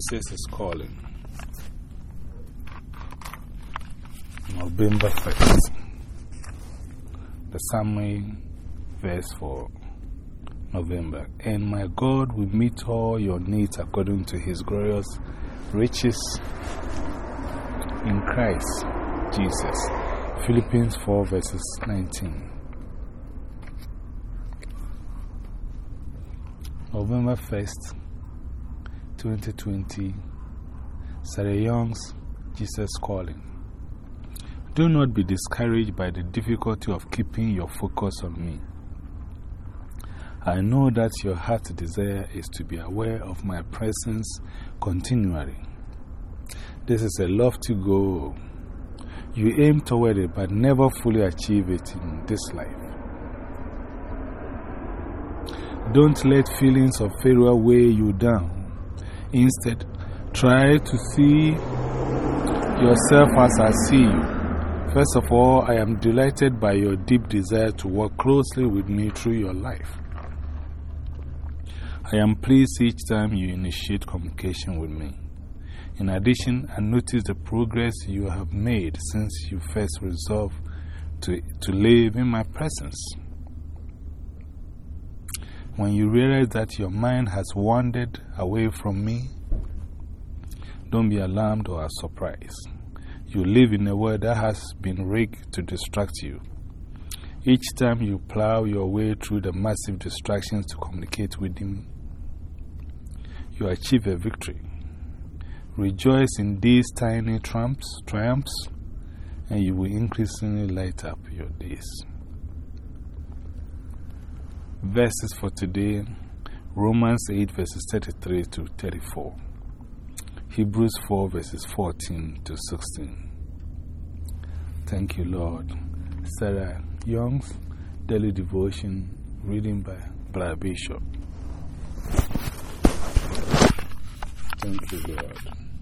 Jesus is calling. November 1st. The summary verse for November. And my God will meet all your needs according to his glorious riches in Christ Jesus. Philippians 4 verses 19. November 1st. 2020, Sarah Young's Jesus Calling. Do not be discouraged by the difficulty of keeping your focus on me. I know that your heart's desire is to be aware of my presence continually. This is a lofty goal. You aim toward it but never fully achieve it in this life. Don't let feelings of failure weigh you down. Instead, try to see yourself as I see you. First of all, I am delighted by your deep desire to work closely with me through your life. I am pleased each time you initiate communication with me. In addition, I notice the progress you have made since you first resolved to, to live in my presence. When you realize that your mind has wandered away from me, don't be alarmed or surprised. You live in a world that has been rigged to distract you. Each time you plow your way through the massive distractions to communicate with Him, you achieve a victory. Rejoice in these tiny triumphs, triumphs and you will increasingly light up your days. Verses for today Romans 8, verses 33 to 34. Hebrews 4, verses 14 to 16. Thank you, Lord. Sarah Young's Daily Devotion, reading by Brad Bishop. Thank you, Lord.